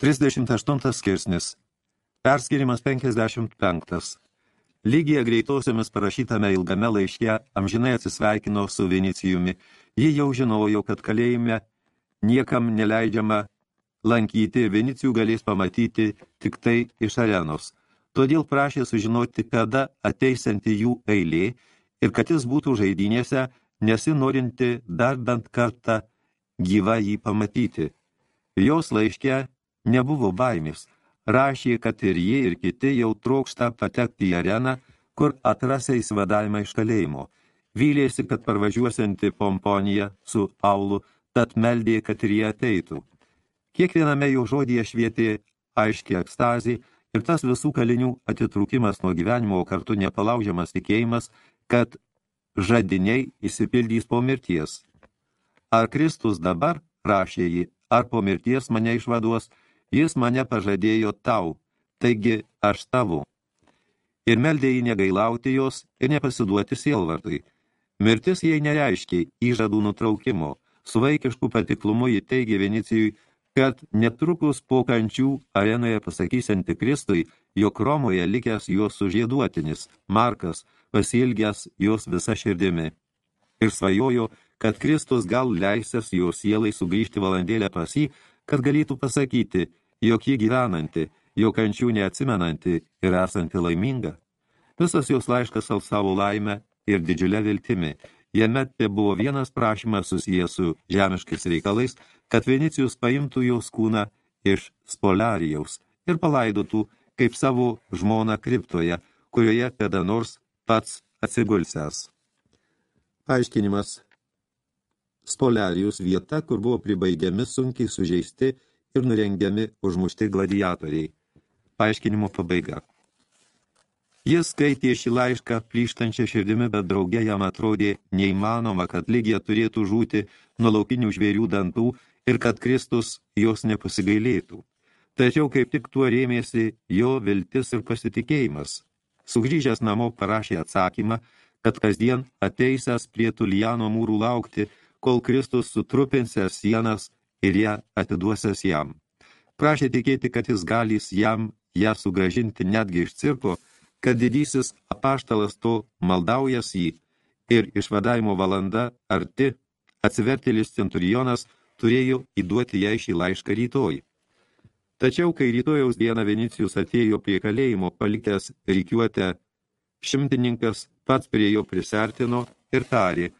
38 skirsnis. Perskirimas 55. Lygija greitosiomis parašytame ilgame laiške amžinai atsisveikino su Vinicijumi. Ji jau žinojo, kad kalėjime niekam neleidžiama lankyti ir Vinicijų galės pamatyti tik tai iš arenos. Todėl prašė sužinoti, kada ateisanti jų eilė ir kad jis būtų žaidynėse, nesinorinti dar bent kartą gyvą jį pamatyti. Jos laiške nebuvo baimės. Rašė, kad ir jie, ir kiti jau trokšta patekti į areną, kur atrasė įsivadavimą iš kalėjimo. Vylėsi, kad parvažiuosianti pomponija su Aulu, tad meldė, kad ir jie ateitų. Kiekviename jo žodyje švietė aiškiai ekstazį ir tas visų kalinių atitrūkimas nuo gyvenimo, o kartu nepalaužiamas tikėjimas, kad žadiniai įsipildys po mirties. Ar Kristus dabar, rašė jį, ar po mirties mane išvaduos, jis mane pažadėjo tau, taigi aš tavo. Ir meldė jį negailauti jos ir nepasiduoti sielvartui. Mirtis jai nereiškiai įžadų nutraukimo. Su vaikišku patiklumu jį teigė Venicijui, kad netrukus po kančių arenoje pasakysianti Kristui, jog Romoje likęs jos sužieduotinis, Markas, pasilgęs jos visa širdimi. Ir svajojo, kad Kristus gal leisės jo sielai sugrįžti valandėlę pas jį, kad galėtų pasakyti, jog ji gyvenanti, jo kančių neatsimenanti ir esanti laiminga. Visas jos laiškas alsavo laimę ir didžiulę viltimi. Jame te buvo vienas prašymas susijęs su žemiškais reikalais, kad Venicijus paimtų jos kūną iš Spolarijaus ir palaidotų kaip savo žmoną kriptoje, kurioje kada nors pats atsigulsęs. Paaiškinimas Spolarijus vieta, kur buvo pribaigiami sunkiai sužeisti ir nurengiami užmušti gladiatoriai. Paaiškinimo pabaiga. Jis skaitė šį laišką plyštančią širdimi, bet draugė jam atrodė neįmanoma, kad lygija turėtų žūti nuo laukinių žvėrių dantų ir kad Kristus jos nepasigailėtų. Tačiau kaip tik tuo rėmėsi jo viltis ir pasitikėjimas. Sugrįžęs namo parašė atsakymą, kad kasdien ateisęs prie Tulijano mūrų laukti, kol Kristus sutrupinsęs sienas ir ją atiduosęs jam. Prašė tikėti, kad jis galys jam ją sugražinti netgi iš cirko, kad didysis apaštalas to maldaujas jį ir išvadavimo valanda arti atsivertėlis centurionas turėjo įduoti jai šį laišką rytoj. Tačiau, kai rytojaus dieną Venicijus atėjo prie kalėjimo palikęs reikiuotę, šimtininkas pats prie jo prisertino ir tarė,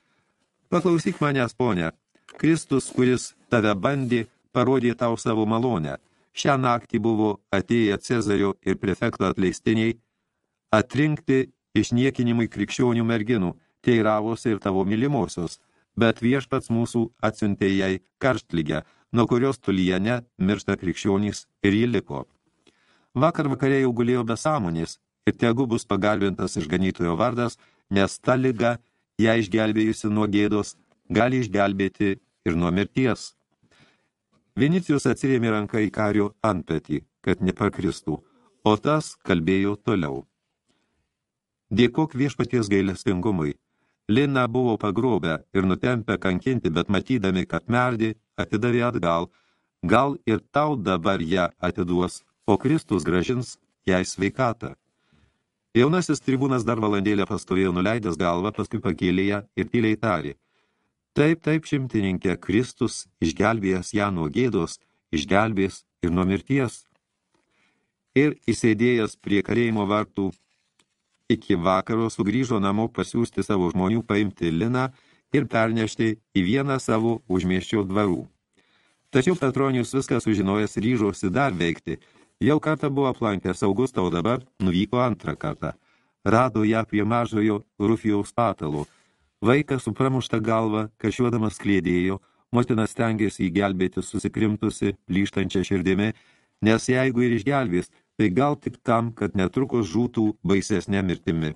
paklausyk manęs, ponė, Kristus, kuris tave bandė, parodė tau savo malonę. Šią naktį buvo atėję Cezario ir prefekto atleistiniai atrinkti išniekinimui krikščionių merginų, teiravosi ir tavo mylimosios, bet viešpats mūsų atsiuntė jai karštlygę, nuo kurios tulijane miršta krikščionys ir ji liko. Vakar vakarė jau gulėjo be sąmonės ir tegu bus pagalbintas išganytojo vardas, nes ta lyga, ją išgelbėjusi nuo gėdos, gali išgelbėti ir nuo mirties. Vinicijus atsirėmė ranką į kario antpetį, kad nepakristų, o tas kalbėjo toliau. Dėkok viešpaties gailestingumui. Lina buvo pagrobę ir nutempę kankinti, bet matydami, kad merdi, atidavė atgal. Gal ir tau dabar ją atiduos, o Kristus gražins jai sveikatą. Jaunasis tribūnas dar valandėlę pastovėjo nuleidęs galvą, paskui pakėlė ją ir tyliai tarė – Taip, taip, šimtininkė, Kristus, išgelbėjęs ją nuo gėdos, išgelbės ir nuo mirties. Ir įsėdėjęs prie karėjimo vartų iki vakaro sugrįžo namo pasiūsti savo žmonių paimti liną ir pernešti į vieną savo užmieščio dvarų. Tačiau Petronijus viską sužinojęs ryžosi dar veikti. Jau kartą buvo aplankęs Augustą, o dabar nuvyko antrą kartą. Rado ją prie mažojo Rufijaus patalo – Vaikas su pramušta galva, kašiuodamas klėdėjo, motina stengiasi įgelbėti susikrimtusi, plyštančią širdimi, nes jeigu ir išgelbės, tai gal tik tam, kad netrukus žūtų baisesnė mirtimi.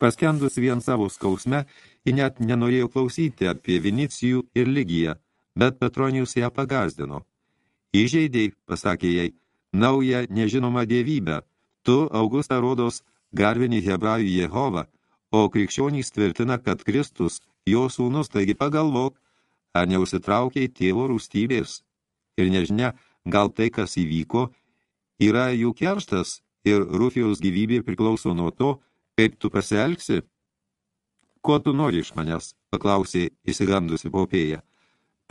Paskendus vien savo skausme, ji net nenorėjo klausyti apie Vinicijų ir Ligiją, bet Petronijus ją pagazdino. Įžeidėjai, pasakė jai, naują nežinomą dievybę, tu, Augustą rodos, garbini hebrajų Jehovą, o krikščionys tvirtina, kad Kristus, jo sūnus, taigi pagalvok, ar neusitraukiai tėvo rūstybės. Ir nežinia, gal tai, kas įvyko, yra jų kerštas ir Rufijaus gyvybė priklauso nuo to, kaip tu pasielgsi? Ko tu nori iš manęs? paklausė įsigandusi popėja.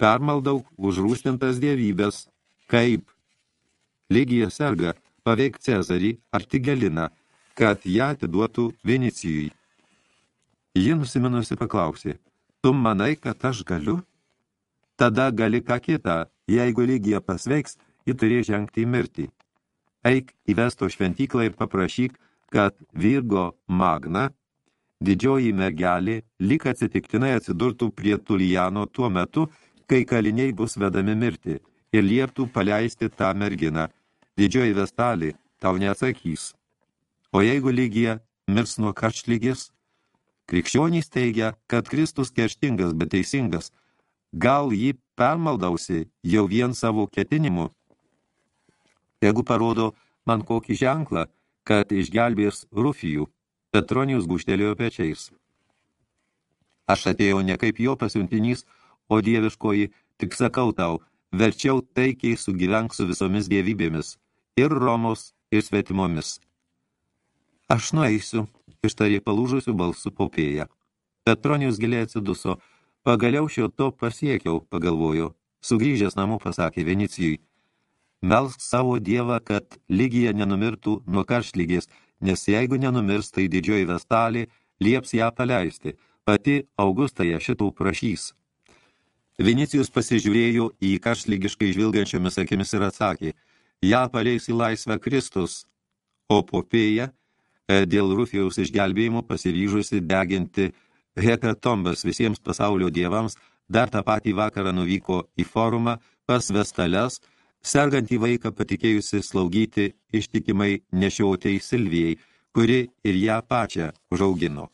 Permaldauk užrūstintas dievybės. Kaip? Lygija serga, paveik Cezarį ar Tigeliną, kad ją atiduotų Vinicijui. Ji nusiminusi paklausė, tu manai, kad aš galiu? Tada gali ką kitą, jeigu lygija pasveiks, ji turės žengti į mirtį. Eik į Vesto šventyklą ir paprašyk, kad Virgo Magna didžioji mergelė lyg atsitiktinai atsidurtų prie Tulijano tuo metu, kai kaliniai bus vedami mirti ir lieptų paleisti tą merginą. Didžioji vestalį tau neatsakys. O jeigu lygija mirs nuo karštlygės, krikščionys teigia, kad Kristus kerštingas, bet teisingas, gal jį permaldausi jau vien savo ketinimu. Jeigu parodo man kokį ženklą, kad išgelbės Rufijų, Petronijus guštelėjo pečiais. Aš atėjau ne kaip jo pasiuntinys, o dieviškoji, tik sakau tau, verčiau taikiai sugyvenk su visomis dievybėmis, ir Romos, ir svetimomis. Aš nueisiu, ištarė palūžusių balsų popėja. Petronijus giliai atsiduso, pagaliau šio to pasiekiau, pagalvojo. Sugrįžęs namų pasakė Venicijui, melsk savo dievą, kad lygija nenumirtų nuo karštlygės, nes jeigu nenumirs, tai didžioji vestalė lieps ją paleisti, pati Augusta ją šitų prašys. Vinicijus pasižiūrėjo į karšlygiškai žvilgiančiomis akimis ir atsakė, ją paleis į laisvę Kristus, o popėja dėl Rufijaus išgelbėjimo pasiryžusi deginti hekatombas visiems pasaulio dievams, dar tą patį vakarą nuvyko į forumą pas Vestales, sergantį vaiką patikėjusi slaugyti ištikimai nešiautei Silvijai, kuri ir ją pačią užaugino.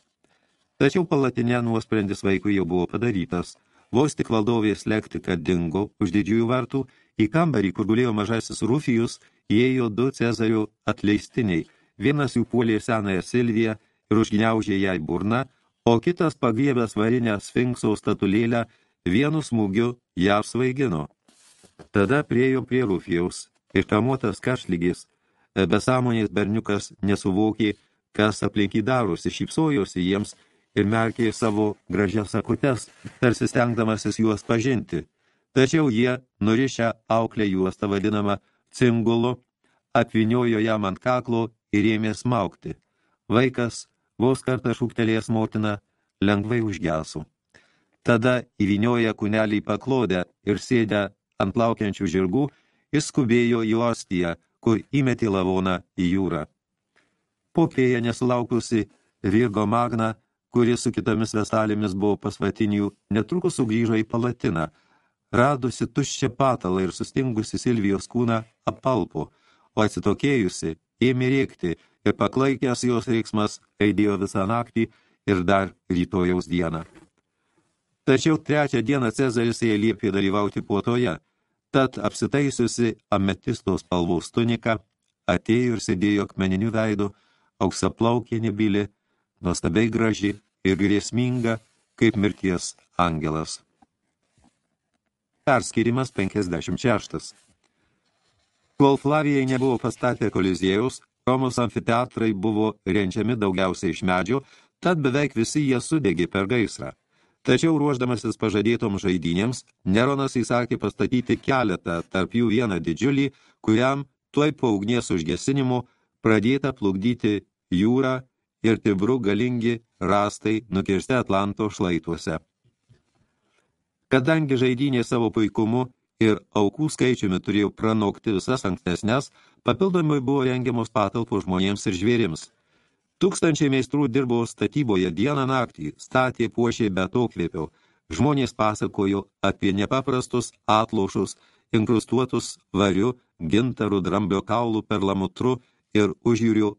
Tačiau palatinė nuosprendis vaikui jau buvo padarytas. Vos tik valdovės lektika dingo už didžiųjų vartų, į kambarį, kur gulėjo mažasis Rufijus, įėjo du Cezarių atleistiniai. Vienas jų puolė senąją Silviją ir užgniaužė jai burną, o kitas pagriebęs varinę sfinkso statulėlę vienu smūgiu ją svaigino. Tada priejo prie Rufijaus, iškamuotas karšlygis, besamonės berniukas nesuvokė, kas aplinkį darosi, šypsojosi jiems ir merkė savo gražias akutes, tarsi stengdamasis juos pažinti. Tačiau jie, nurišę auklę juostą vadinamą cingulu, apviniojo jam ant kaklo ir ėmė smaukti. Vaikas, vos kartą šūktelėjęs motina, lengvai užgeso. Tada įvinioja kūnelį paklodę ir sėdę ant laukiančių žirgų, jis skubėjo į Ostiją, kur įmetė lavoną į jūrą. Popėja nesulaukusi Virgo Magna, kuris su kitomis vestalėmis buvo pasvatinių, netrukus sugrįžo į palatiną, radusi tuščią patalą ir sustingusi Silvijos kūną apalpo, o atsitokėjusi ėmė rėkti ir paklaikęs jos reiksmas eidėjo visą naktį ir dar rytojaus dieną. Tačiau trečią dieną Cezaris jai liepė dalyvauti puotoje, tad apsitaisiusi ametistos spalvos tuniką, atėjo ir sėdėjo akmeniniu veidu, auksaplaukė nebylė, nuostabiai graži ir grėsminga, kaip mirties angelas. Perskirimas 56. Kol Flavijai nebuvo pastatę koliziejaus, Romos amfiteatrai buvo renčiami daugiausiai iš medžio, tad beveik visi jie sudegė per gaisrą. Tačiau ruoždamasis pažadėtom žaidynėms, Neronas įsakė pastatyti keletą, tarp jų vieną didžiulį, kuriam tuoj po ugnies užgesinimo pradėta plukdyti jūrą ir tibrų galingi rastai nukirsti Atlanto šlaituose. Kadangi žaidynė savo puikumu ir aukų skaičiumi turėjo pranokti visas ankstesnės, papildomai buvo rengiamos patalpos žmonėms ir žvėrims – Tūkstančiai meistrų dirbo statyboje dieną naktį, statė puošė be atokvėpio. Žmonės pasakojo apie nepaprastus atlošus, inkrustuotus variu, gintarų, dramblio kaulų, perlamutru ir užjūrių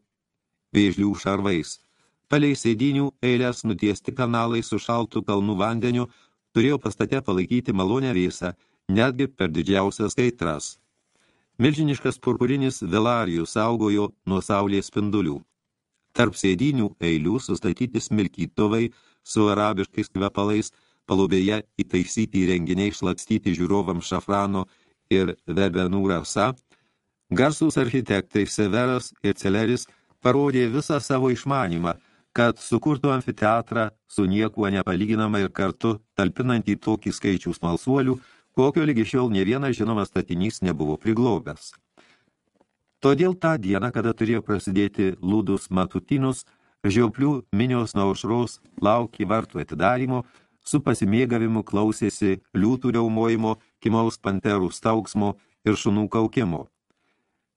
vėžlių šarvais. Palei sėdinių eilės nutiesti kanalai su šaltų kalnų vandeniu turėjo pastate palaikyti malonę vėsą, netgi per didžiausias kaitras. Milžiniškas purpurinis velarijus saugojo nuo saulės spindulių. Tarp sėdinių eilių sustatyti smilkytuvai su arabiškais kvepalais, palubėje įtaisyti įrenginiai šlakstyti žiūrovams šafrano ir Verbenų rasa, garsūs architektai Severas ir Celeris parodė visą savo išmanimą, kad sukurtų amfiteatrą su niekuo nepalyginama ir kartu talpinant į tokį skaičių smalsuolių, kokio lygi šiol ne vienas žinomas statinys nebuvo priglobęs. Todėl tą dieną, kada turėjo prasidėti lūdus matutinus, žioplių minios nuo aušraus laukė vartų atidarymo, su pasimėgavimu klausėsi liūtų riaumojimo, kimaus panterų stauksmo ir šunų kaukimo.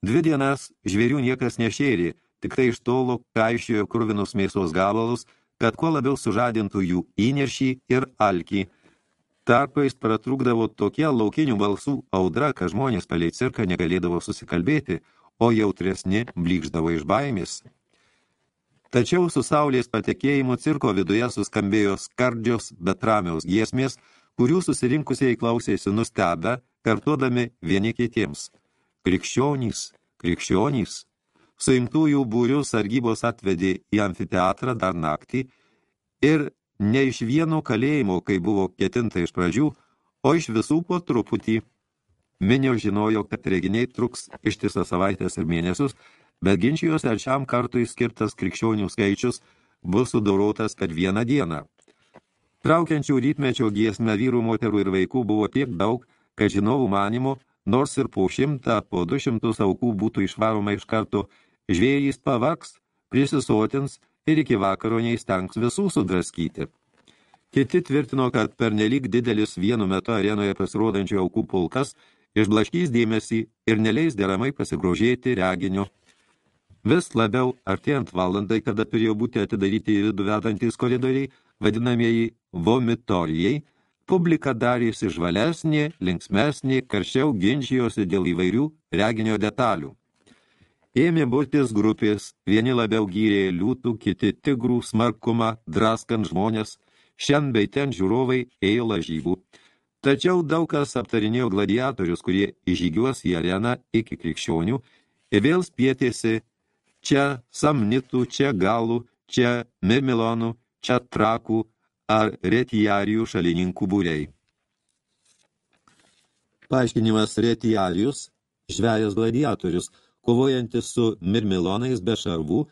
Dvi dienas žvėrių niekas nešėrė, tik tai iš tolo kaišiojo kurvinus mėsos gabalus, kad kuo labiau sužadintų jų įniršį ir alkį, Tarpais pratrūkdavo tokie laukinių balsų audra, kad žmonės palei cirką negalėdavo susikalbėti, o jautresni blikždavo iš baimės. Tačiau su saulės patekėjimu cirko viduje suskambėjo skardžios, bet ramiaus giesmės, kurių susirinkusieji klausėsi nustebę, kartuodami vieni kitiems. Krikščionys, krikščionys. Suimtųjų būrių sargybos atvedė į amfiteatrą dar naktį ir ne iš vieno kalėjimo, kai buvo ketinta iš pradžių, o iš visų po truputį. Minio žinojo, kad reginiai truks ištisą savaitės ir mėnesius, bet ginčijos ar šiam kartui skirtas krikščionių skaičius bus sudorotas per vieną dieną. Traukiančių rytmečio giesmę vyrų, moterų ir vaikų buvo tiek daug, kad žinovų manimo, nors ir po šimtą, po du šimtus aukų būtų išvaroma iš karto, žvėjys pavaks, prisisotins ir iki vakaro neįstengs visų sudraskyti. Kiti tvirtino, kad per nelik didelis vienu metu arenoje pasirodančių aukų pulkas išblaškys dėmesį ir neleis deramai pasigrožėti reginio. Vis labiau, artėjant valandai, kada turėjo būti atidaryti į vidų vedantys koridoriai, vadinamieji vomitorijai, publika darėsi žvalesnė, linksmesnė, karščiau ginčijosi dėl įvairių reginio detalių. Ėmė burtis grupės, vieni labiau gyrė liūtų, kiti tigrų smarkumą, draskant žmonės, šiandien bei ten žiūrovai ėjo lažybų. Tačiau daug kas aptarinėjo gladiatorius, kurie įžygiuos į areną iki krikščionių ir vėl spietėsi čia samnitų, čia galų, čia mirmilonų, čia trakų ar retijarijų šalininkų būriai. Paaiškinimas retijarijus, žvejas gladiatorius – kovojantis su mirmilonais be šarvų,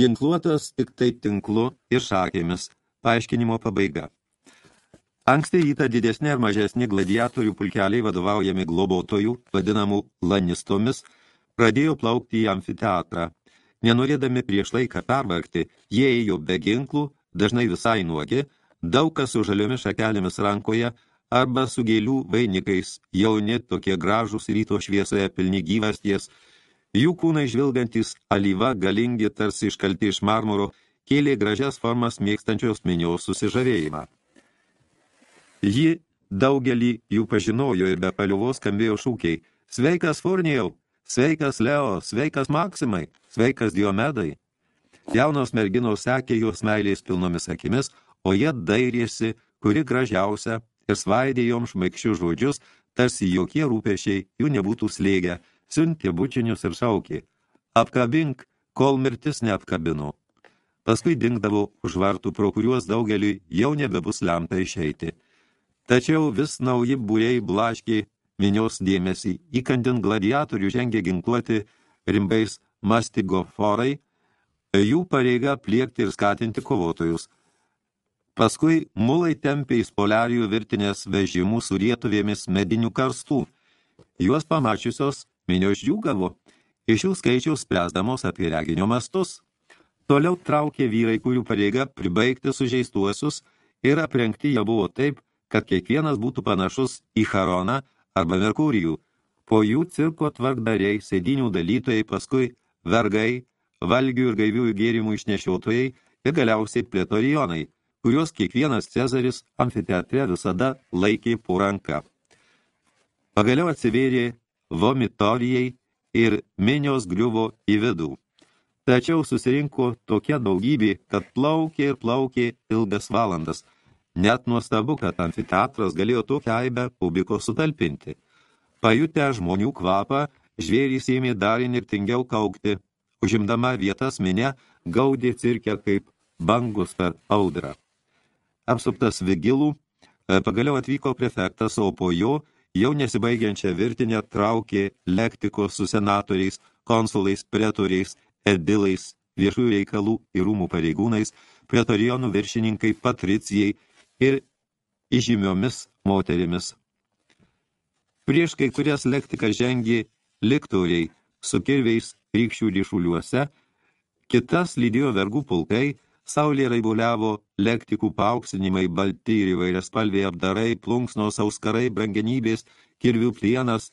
ginkluotas tik tai tinklu ir šakėmis, paaiškinimo pabaiga. Anksti rytą didesni ar mažesni gladiatorių pulkeliai vadovaujami globotojų, vadinamų lanistomis, pradėjo plaukti į amfiteatrą. Nenorėdami prieš laiką pervargti, jie ėjo be ginklų, dažnai visai nuogi, daug kas su žaliomis šakelėmis rankoje, arba su gėlių vainikais, jauni tokie gražūs ryto šviesoje pilni gyvasties, jų kūnai žvilgantis alyva galingi tarsi iškalti iš marmuro, kėlė gražias formas mėgstančios minios susižavėjimą. Ji daugelį jų pažinojo ir be paliuvos skambėjo šūkiai Sveikas Furnijau, sveikas Leo, sveikas Maksimai, sveikas Diomedai. Jaunos merginos sekė jos meilės pilnomis akimis, o jie dairėsi, kuri gražiausia ir svaidė joms šmaikščius žodžius, tarsi jokie rūpešiai jų nebūtų slėgę, siuntė bučinius ir šaukė. Apkabink, kol mirtis neapkabino. Paskui dingdavo už vartų, pro kuriuos daugeliui jau nebebus lemta išeiti. Tačiau vis nauji būriai blaškė minios dėmesį, įkandin gladiatorių žengė ginkluoti rimbais mastigoforai, jų pareiga pliekti ir skatinti kovotojus – Paskui mulai tempė į spoliarijų virtinės vežimų su rietuvėmis medinių karstų. Juos pamačiusios minios džiūgavo, iš jų skaičiaus spręsdamos apie reginio mastus. Toliau traukė vyrai, kurių pareiga pribaigti sužeistuosius ir aprengti jie buvo taip, kad kiekvienas būtų panašus į Charoną arba Merkurijų. Po jų cirko tvarkdariai, sėdinių dalytojai, paskui vergai, valgių ir gaiviųjų gėrimų išnešiotojai ir galiausiai pletorijonai – kuriuos kiekvienas Cezaris amfiteatre visada laikė po ranką. Pagaliau atsivėrė vomitorijai ir minios griuvo į vidų. Tačiau susirinko tokia daugybė, kad plaukė ir plaukė ilgas valandas. Net nuostabu, kad amfiteatras galėjo tokią aibę publiko sutalpinti. Pajutę žmonių kvapą, žvėrys ėmė dar inirtingiau kaukti. Užimdama vietas minė gaudė cirkę kaip bangus per audrą. Apsuptas vigilų, e, pagaliau atvyko prefektas, o po jo jau nesibaigiančią virtinę traukė lektikos su senatoriais, konsulais, pretoriais, edilais, viešųjų reikalų ir rūmų pareigūnais, pretorijonų viršininkai, patricijai ir įžymiomis moterimis. Prieš kai kurias lektikas žengė liktoriai su kirviais rykščių ryšuliuose, kitas lydėjo vergų pulkai, saulė raibuliavo lektikų paauksinimai, balti ir įvairias spalviai apdarai, plunksnos, auskarai, brangenybės, kirvių plienas,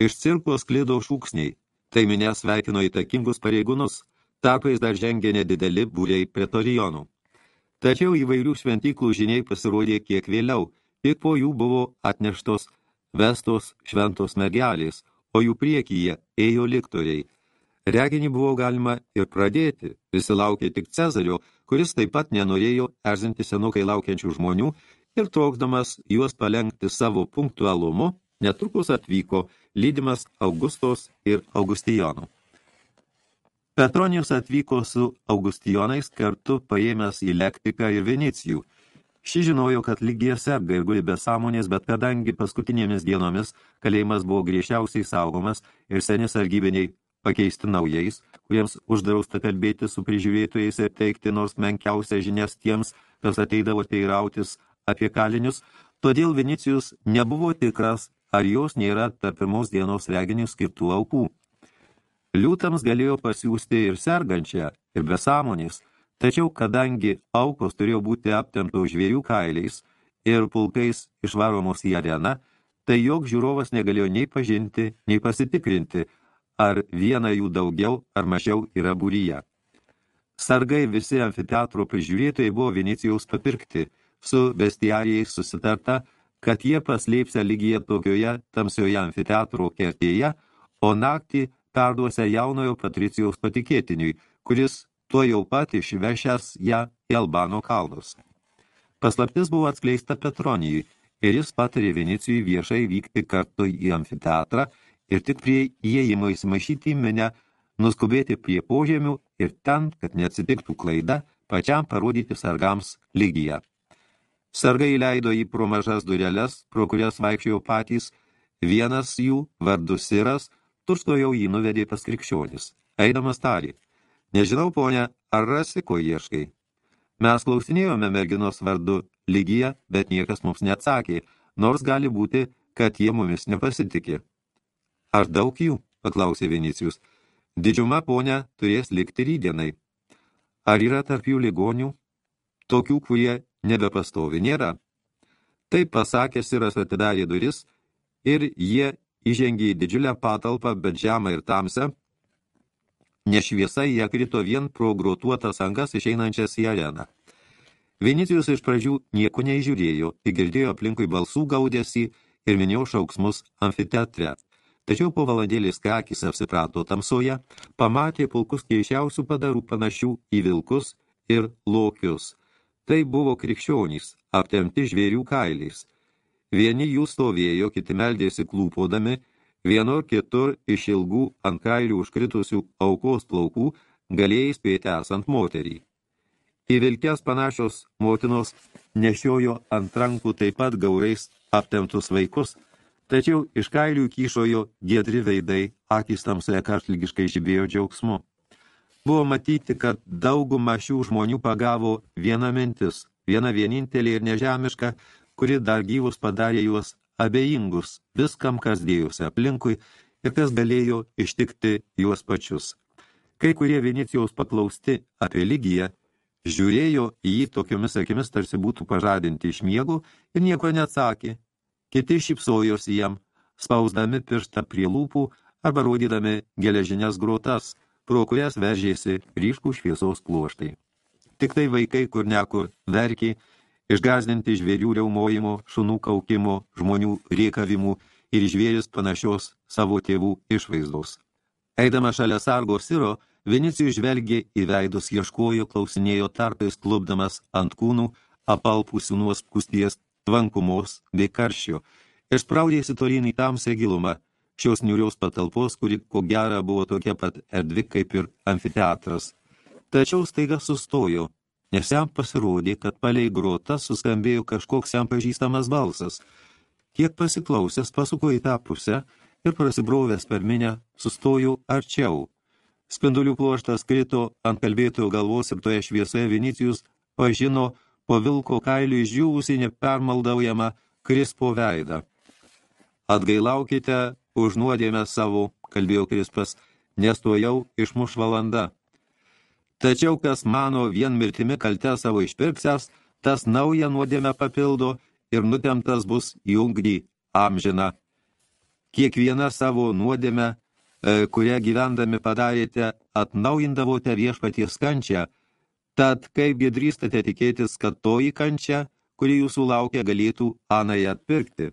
iš cirkos klido šūksniai. Tai minė sveikino įtakingus pareigūnus, takais dar žengė nedideli būriai pretorijonų. Tačiau įvairių šventyklų žiniai pasirodė kiek vėliau, tik po jų buvo atneštos vestos šventos mergelės, o jų priekyje ėjo liktoriai. Reginį buvo galima ir pradėti, visi laukė tik Cezario, kuris taip pat nenorėjo erzinti senokai laukiančių žmonių ir trokdamas juos palengti savo punktualumu, netrukus atvyko lydimas Augustos ir Augustijonų. Petronijus atvyko su Augustijonais kartu paėmęs į Lektiką ir Vinicijų. Ši žinojo, kad ir guli be sąmonės, bet kadangi paskutinėmis dienomis kalėjimas buvo griežčiausiai saugomas ir seni sargybiniai pakeisti naujais, kuriems uždrausta kalbėti su prižiūrėtojais ir teikti nors menkiausią žinias tiems, kas ateidavo teirautis apie kalinius, todėl Vinicijus nebuvo tikras, ar jos nėra tarp pirmos dienos reginių skirtų aukų. Liūtams galėjo pasiūsti ir sergančią, ir besąmonės, tačiau kadangi aukos turėjo būti aptemtos žvėrių kailiais ir pulkais išvaromos į areną, tai jog žiūrovas negalėjo nei pažinti, nei pasitikrinti, ar viena jų daugiau ar mažiau yra būryje. Sargai visi amfiteatro prižiūrėtojai buvo Venecijaus papirkti, su bestiarijais susitarta, kad jie paslėpsia lygyje tokioje tamsioje amfiteatro kertėje, o naktį perduosia jaunojo patricijos patikėtiniui, kuris tuo jau pat išvešęs ją į Albano kalnus. Paslaptis buvo atskleista Petronijui ir jis patarė Venicijui viešai vykti kartu į amfiteatrą ir tik prie įėjimo įsimaišyti į minę, nuskubėti prie požemių ir ten, kad neatsitiktų klaida, pačiam parodyti sargams lygiją. Sargai leido jį pro mažas dureles, pro kurias vaikščiojo patys, vienas jų, vardu Siras, tučtojau jį nuvedė pas krikščionis. Eidamas tarė, nežinau, ponia, ar rasi, ko ieškai. Mes klausinėjome merginos vardu lygiją, bet niekas mums neatsakė, nors gali būti, kad jie mumis nepasitikė. Ar daug jų? paklausė Vinicijus. Didžiuma, ponia, turės likti rydienai. Ar yra tarp jų ligonių? Tokių, kurie nebepastovi nėra. Taip pasakęs Siras atidarė duris ir jie įžengė į didžiulę patalpą, bet žemą ir tamsę. Nešviesa jie krito vien pro grotuotas angas išeinančias į areną. Vinicijus iš pradžių nieko neįžiūrėjo, tik girdėjo aplinkui balsų gaudėsi ir minėjo šauksmus amfiteatre. Tačiau po valandėlės kakis apsiprato tamsoje, pamatė pulkus keišiausių padarų panašių į vilkus ir lokius. Tai buvo krikščionys, aptemti žvėrių kailiais. Vieni jų stovėjo, kiti meldėsi klūpodami, vienur kitur iš ilgų ant kailių užkritusių aukos plaukų galėjai spėti esant moterį. Į vilkės panašios motinos nešiojo ant rankų taip pat gaurais aptemtus vaikus, Tačiau iš kailių kyšojo giedri veidai, akys tamsoje kartlygiškai žibėjo džiaugsmu. Buvo matyti, kad daugumą šių žmonių pagavo viena mintis, viena vienintelė ir nežemiška, kuri dar gyvus padarė juos abejingus viskam, kas dėjusi aplinkui ir kas galėjo ištikti juos pačius. Kai kurie Venecijaus paklausti apie lygiją, žiūrėjo į jį tokiomis akimis tarsi būtų pažadinti iš miegų ir nieko neatsakė, Kiti šipsojosi jam, spausdami pirštą prie lūpų arba rodydami geležinės grotas, pro kurias veržėsi ryškų šviesos pluoštai. Tik tai vaikai kur nekur verkė, išgazdinti žvėrių reumojimo, šunų kaukimo, žmonių riekavimų ir žvėris panašios savo tėvų išvaizdos. Eidama šalia sargo siro, Vinicijus žvelgė į veidus, ieškojo, klausinėjo tarpais klubdamas ant kūnų, apalpusių nuo spūsties tvankumos bei karščio ir spraudėsi tolyn į tamsę gilumą šios niuriaus patalpos, kuri ko gera buvo tokia pat erdvi kaip ir amfiteatras. Tačiau staiga sustojo, nes jam pasirodė, kad palei grotą suskambėjo kažkoks jam pažįstamas balsas. kiek pasiklausęs pasuko į tą pusę ir prasibrovęs per minę sustojo arčiau. Spindulių pluoštas krito ant kalbėtojo galvos ir toje šviesoje Vinicijus pažino po vilko kailių išdžiūvusi nepermaldaujamą Krispo veidą. Atgailaukite už nuodėmę savo, kalbėjo Krispas, nes to jau išmuš valanda. Tačiau kas mano vien mirtimi kalte savo išpirksęs, tas naują nuodėmę papildo ir nutemtas bus į ungnį amžiną. Kiekviena savo nuodėmę, e, kurią gyvendami padarėte, atnaujindavote viešpaties kančią, tad kaip gedrįstate tikėtis, kad toji kančia, kuri jūsų laukia, galėtų anai atpirkti.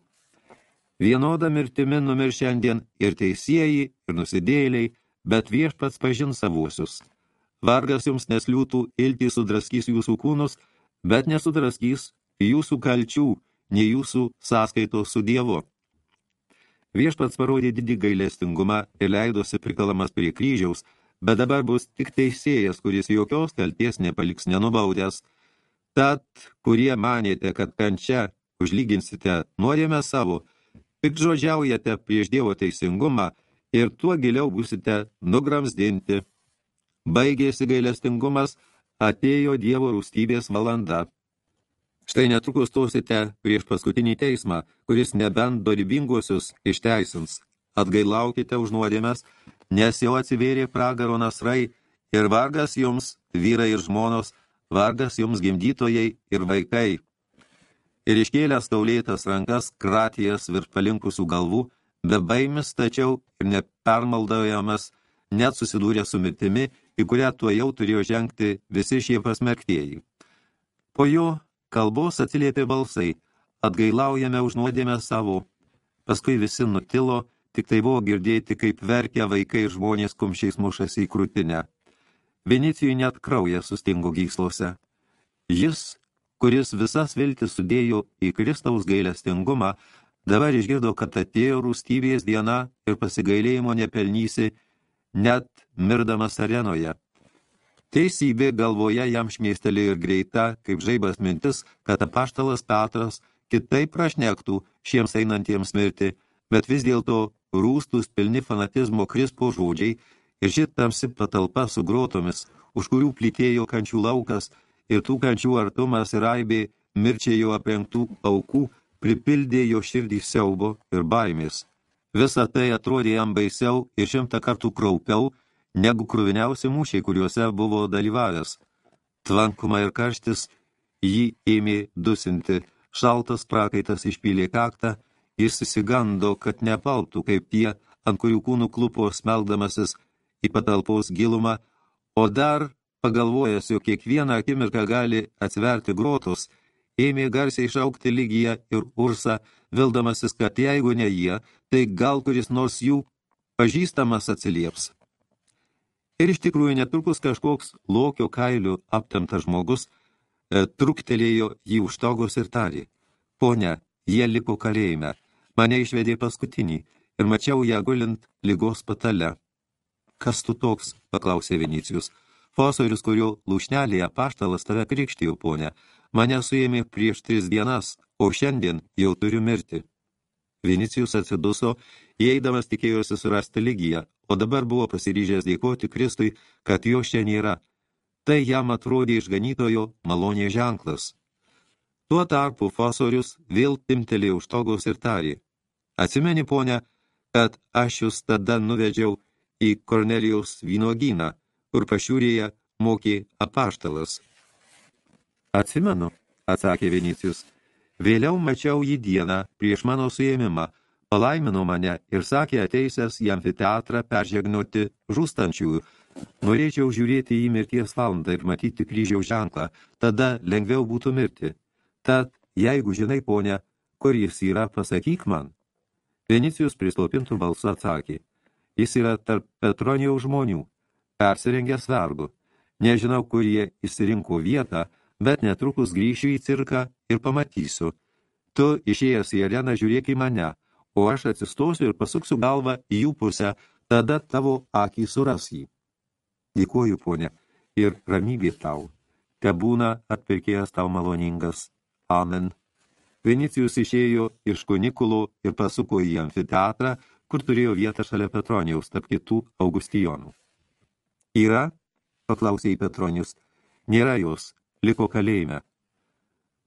Vienodą mirtimi numir šiandien ir teisėjai, ir nusidėliai, bet viešpats pažin savuosius. Vargas jums nesliūtų, iltį sudraskys jūsų kūnus, bet nesudraskys jūsų kalčių, nei jūsų sąskaitos su Dievu. Viešpats parodė didį gailestingumą ir leidosi prikalamas prie kryžiaus, bet dabar bus tik teisėjas, kuris jokios kalties nepaliks nenubaudęs. Tad, kurie manėte, kad kančia užlyginsite nuodėmę savo, pikžodžiaujate prieš Dievo teisingumą ir tuo giliau būsite nugramsdinti. Baigėsi gailestingumas, atėjo Dievo rūstybės valanda. Štai netrukus stosite prieš paskutinį teismą, kuris nebent dorybinguosius išteisins. Atgailaukite už nuodėmes, nes jau atsivėrė pragaro nasrai ir vargas jums, vyrai ir žmonos, vargas jums gimdytojai ir vaikai. Ir iškėlęs taulėtas rankas, kratijas virš palinkusių galvų, be baimis tačiau ir nepermaldaujamas, net susidūrė su mirtimi, į kurią tuo jau turėjo žengti visi šie pasmerktieji. Po jo kalbos atsiliepė balsai, atgailaujame už nuodėmę savo. Paskui visi nutilo, tik tai buvo girdėti, kaip verkia vaikai ir žmonės kumšiais mušasi į krūtinę. Venicijui net kraujas sustingo gyslose. Jis, kuris visas viltis sudėjo į Kristaus gailestingumą, dabar išgirdo, kad atėjo rūstybės diena ir pasigailėjimo nepelnysi net mirdamas arenoje. Teisybė galvoje jam šmėstelėjo ir greita, kaip žaibas mintis, kad apaštalas Petras kitaip prašnektų šiems einantiems mirti, bet vis dėlto rūstus pilni fanatizmo krispo žodžiai ir šit tamsi patalpa su grotomis, už kurių plytėjo kančių laukas ir tų kančių artumas ir aibė mirčiai jo aprengtų aukų pripildė jo širdį siaubo ir baimės. Visa tai atrodė jam baisiau ir šimtą kartų kraupiau, negu kruviniausi mūšiai, kuriuose buvo dalyvavęs. Tvankuma ir karštis jį ėmė dusinti, šaltas prakaitas išpylė kaktą, jis įsigando, kad nepaltų kaip tie, ant kurių kūnų klupo smeldamasis į patalpos gilumą, o dar, pagalvojęs, jog kiekvieną akimirką gali atsverti grotos, ėmė garsiai šaukti lygiją ir ursą, vildamasis, kad jeigu ne jie, tai gal kuris nors jų pažįstamas atsilieps. Ir iš tikrųjų netrukus kažkoks lokio kailių aptemtas žmogus e, truktelėjo jį už togos ir tarė. Pone, jie liko kalėjime, mane išvedė paskutinį ir mačiau ją gulint lygos patale. Kas tu toks, paklausė Vinicijus. Fosorius, kurio lūšnelėje paštalas tave krikštijo, ponė, Mane suėmė prieš tris dienas, o šiandien jau turiu mirti. Vinicijus atsiduso, įeidamas tikėjosi surasti lygiją, o dabar buvo pasiryžęs dėkoti Kristui, kad jo šiandien nėra. Tai jam atrodė išganytojo malonė ženklas. Tuo tarpu Fosorius vėl timtelėjo už togos ir tarė. Atsimeni, ponia, kad aš jūs tada nuvedžiau į Kornelijaus vynogyną, kur pašiūrėje mokė apaštalas. Atsimenu, atsakė Vinicijus. Vėliau mačiau jį dieną prieš mano suėmimą, palaimino mane ir sakė ateisęs į amfiteatrą peržegnuoti žūstančiųjų. Norėčiau žiūrėti į mirties valandą ir matyti kryžiaus ženklą, tada lengviau būtų mirti. Tad, jeigu žinai, ponia, kur jis yra, pasakyk man. Vinicijus prislopintų balsu atsakė. Jis yra tarp Petronijaus žmonių, persirengęs vergu. Nežinau, kur jie įsirinko vietą, bet netrukus grįšiu į cirką ir pamatysiu. Tu, išėjęs į areną, žiūrėk į mane, o aš atsistosiu ir pasuksiu galvą į jų pusę, tada tavo akį suras jį. Dėkuoju, ponė, ir ramybė tau. Te būna atpirkėjas tau maloningas. Amen. Vinicijus išėjo iš kunikulo ir pasuko į amfiteatrą, kur turėjo vietą šalia Petronijaus, tarp kitų Augustijonų. Yra? paklausė į Petronius. Nėra jos, liko kalėjime.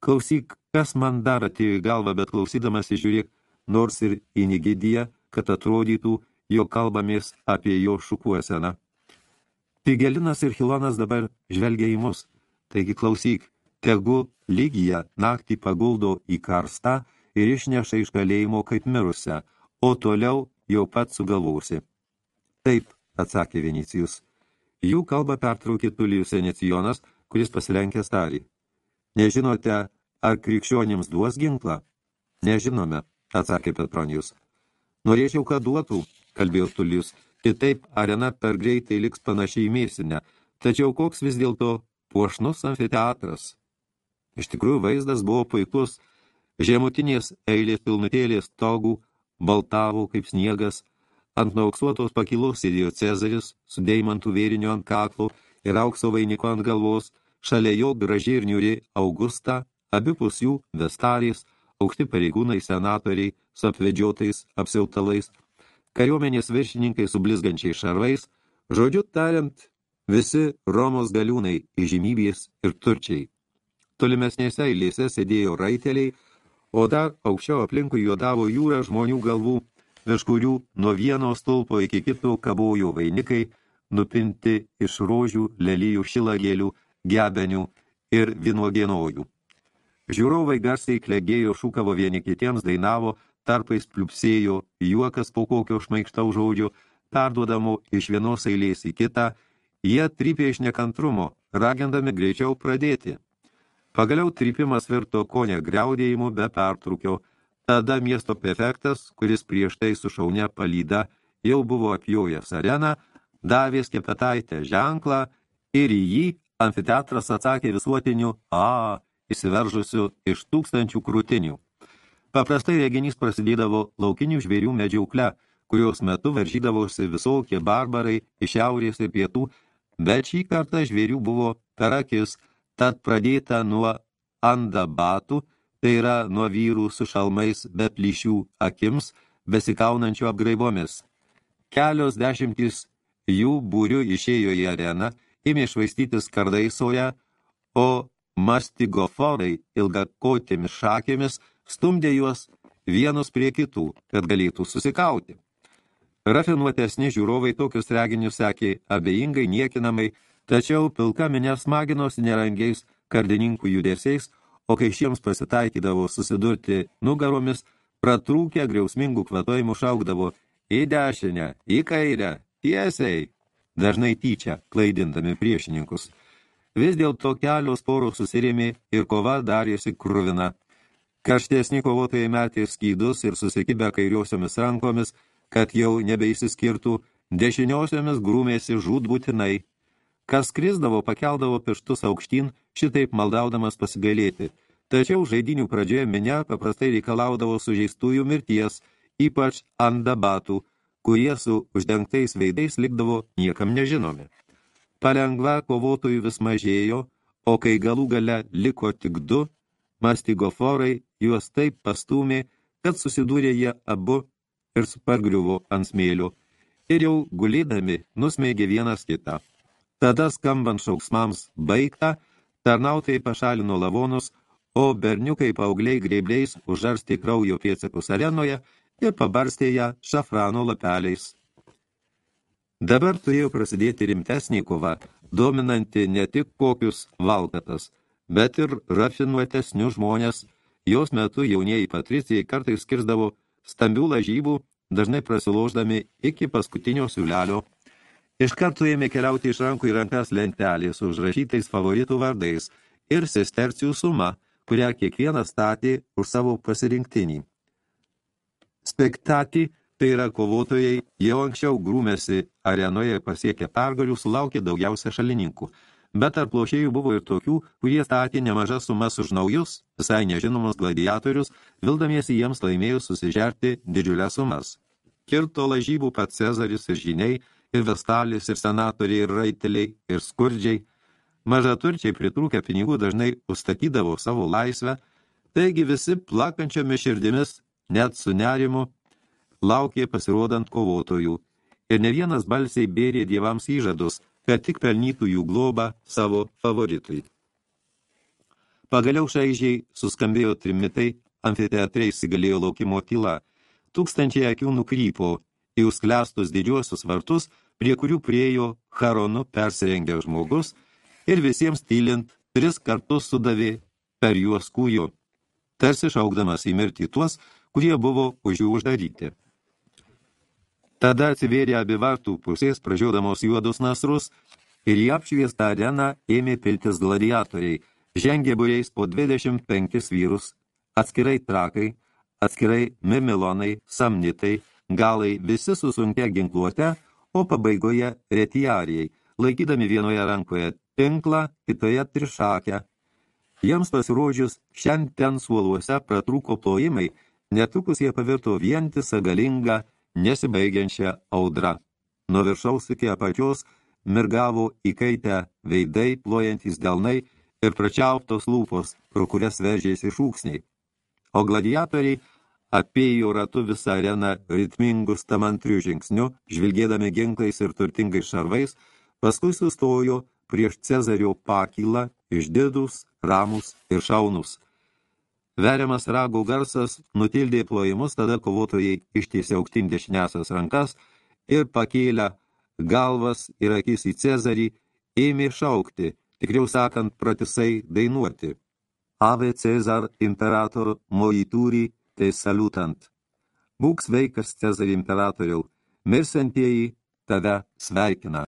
Klausyk, kas man dar atėjo į galvą, bet klausydamas žiūrėk, nors ir į Nigidiją, kad atrodytų, jo kalbamės apie jo šukuoseną. Pigelinas ir Hilonas dabar žvelgia į mus, taigi klausyk, tegu lygija naktį paguldo į karstą ir išneša iš kalėjimo kaip mirusią, o toliau jau pat sugalvosi. Taip, atsakė Venicijus. Jų kalbą pertraukė Tulijus Enecijonas, kuris pasilenkęs tarį. Nežinote, ar krikščionims duos ginklą? Nežinome, atsakė Petronijus. Norėčiau, kad duotų, kalbėjo Tulijus, kitaip arena per greitai liks panašiai į mėsinę, tačiau koks vis dėlto puošnus amfiteatras. Iš tikrųjų vaizdas buvo puikus, žemutinės eilės pilnutėlės togų, baltavo kaip sniegas, ant nauksuotos pakilos sėdėjo Cezaris su deimantų vėriniu ant kaklo ir aukso vainiko ant galvos, šalia jo gražiai ir niuri Augusta, abipus jų vestarės, aukšti pareigūnai senatoriai su apvedžiotais apsiautalais, kariuomenės viršininkai su blizgančiais šarvais, žodžiu tariant, visi Romos galiūnai, įžymybės ir turčiai. Tolimesnėse eilėse sėdėjo raiteliai, o dar aukščiau aplinkui juodavo jūra žmonių galvų, virš kurių nuo vieno stulpo iki kito kabojo vainikai, nupinti iš rožių, lelyjų, šilagėlių, gebenių ir vinuogienojų. Žiūrovai garsiai klegėjo, šūkavo vieni kitiems, dainavo, tarpais pliupsėjo, juokas po kokio šmaikštau žodžio, perduodamo iš vienos eilės į kitą, jie trypė iš nekantrumo, ragindami greičiau pradėti. Pagaliau trypimas virto konė greudėjimu be pertrūkio, tada miesto prefektas, kuris prieš tai su šaunia palyda jau buvo apjojęs areną, davė skepetaitę ženklą ir į jį amfiteatras atsakė visuotiniu A, įsiveržusių iš tūkstančių krūtinių. Paprastai reginys prasidėdavo laukinių žvėrių medžiaukle, kurios metu varžydavosi visokie barbarai iš šiaurės ir pietų, bet šį kartą žvėrių buvo per akis, tad pradėta nuo andabatų, tai yra nuo vyrų su šalmais be plyšių akims, besikaunančių apgraibomis. Kelios dešimtys jų būrių išėjo į areną, ėmė švaistytis kardaisoje, o mastigoforai ilgakotėmis šakėmis stumdė juos vienus prie kitų, kad galėtų susikauti. Rafinuotesni žiūrovai tokius reginius sekė abejingai niekinamai, tačiau pilka minė smaginosi nerangiais kardininkų judesiais, o kai šiems pasitaikydavo susidurti nugaromis, pratrūkę griausmingų kvatojimų šaukdavo į dešinę, į kairę, tiesiai, dažnai tyčia klaidindami priešininkus – Vis dėlto kelios poros susirėmė ir kova darėsi kruvina. Karštesni kovotojai metė skydus ir susikibę kairiosiomis rankomis, kad jau nebeįsiskirtų, dešiniosiomis grūmėsi žūtbūtinai. Kas krisdavo, pakeldavo pirštus aukštyn, šitaip maldaudamas pasigailėti. Tačiau žaidinių pradžioje minia paprastai reikalaudavo sužeistųjų mirties, ypač andabatų, kurie su uždengtais veidais likdavo niekam nežinomi. Palengva kovotojų vis mažėjo, o kai galų gale liko tik du, mastigoforai juos taip pastūmė, kad susidūrė jie abu ir spargriuvo ant smėlio, ir jau gulėdami nusmeigė vienas kitą. Tada skambant šauksmams baigta, tarnautai pašalino lavonus, o berniukai paaugliai greibliais užarstė kraujo pėtsakus arenoje ir pabarstė ją šafrano lapeliais. Dabar turėjo prasidėti rimtesnė kova, dominanti ne tik kokius valkatas, bet ir rafinuotesnius žmonės. Jos metu jaunieji patricijai kartais skirsdavo stambių lažybų, dažnai prasiloždami iki paskutinio siūlelio. Iš karto ėmė keliauti iš rankų į rankas lentelės užrašytais favoritų vardais ir sestercijų suma, kurią kiekvienas statė už savo pasirinktinį. Spektatį tai yra kovotojai, jau anksčiau grūmėsi arenoje pasiekę pergalių, sulaukė daugiausia šalininkų. Bet tarp lošėjų buvo ir tokių, kurie statė nemažas sumas už naujus, visai nežinomus gladiatorius, vildamiesi jiems laimėjus susižerti didžiulės sumas. Kirto lažybų pats Cezaris ir žiniai, ir Vestalis, ir senatoriai, ir raiteliai, ir skurdžiai. Mažaturčiai pritrūkę pinigų dažnai užstatydavo savo laisvę, Taigi visi plakančiomis širdimis, net su nerimu, laukė pasirodant kovotojų, ir ne vienas balsiai bėrė dievams įžadus, kad tik pelnytų jų globą savo favoritui. Pagaliau šaižiai suskambėjo trimitai, amfiteatre įsigalėjo laukimo tyla. Tūkstančiai akių nukrypo į užsklestus didžiuosius vartus, prie kurių priejo Haronu persirengęs žmogus ir visiems tylint tris kartus sudavė per juos kūjo, tarsi šaukdamas į mirtį tuos, kurie buvo už jų uždaryti. Tada atsivėrė abi vartų pusės, pražiūdamos juodus nasrus, ir į apšviestą areną ėmė piltis gladiatoriai, žengė būriais po 25 vyrus, atskirai trakai, atskirai mimilonai, samnitai, galai visi su sunkia ginkluote, o pabaigoje retiarijai, laikydami vienoje rankoje tinklą, kitoje trišakę. Jiems pasirodžius šiandien suoluose pratrūko plojimai, netrukus jie pavirto vientisą galingą nesibaigiančią audrą. Nuo viršaus iki apačios mirgavo įkaitę veidai, plojantys delnai ir pračiauptos lūpos, pro kurias veržėsi šūksniai. O gladiatoriai apėjo ratu visą areną ritmingus tamantrių žingsniu, žvilgėdami ginklais ir turtingais šarvais, paskui sustojo prieš Cezario pakylą, išdidus, ramus ir šaunus. Veriamas rago garsas nutildė plojimus, tada kovotojai ištiesė aukštin dešiniasias rankas ir pakėlę galvas ir akis į Cezarį ėmė šaukti, tikriau sakant, pratisai dainuoti. Ave Cezar imperator moitūri te salutant. Būk sveikas Cezarį imperatoriau, mirsantieji tave sveikina.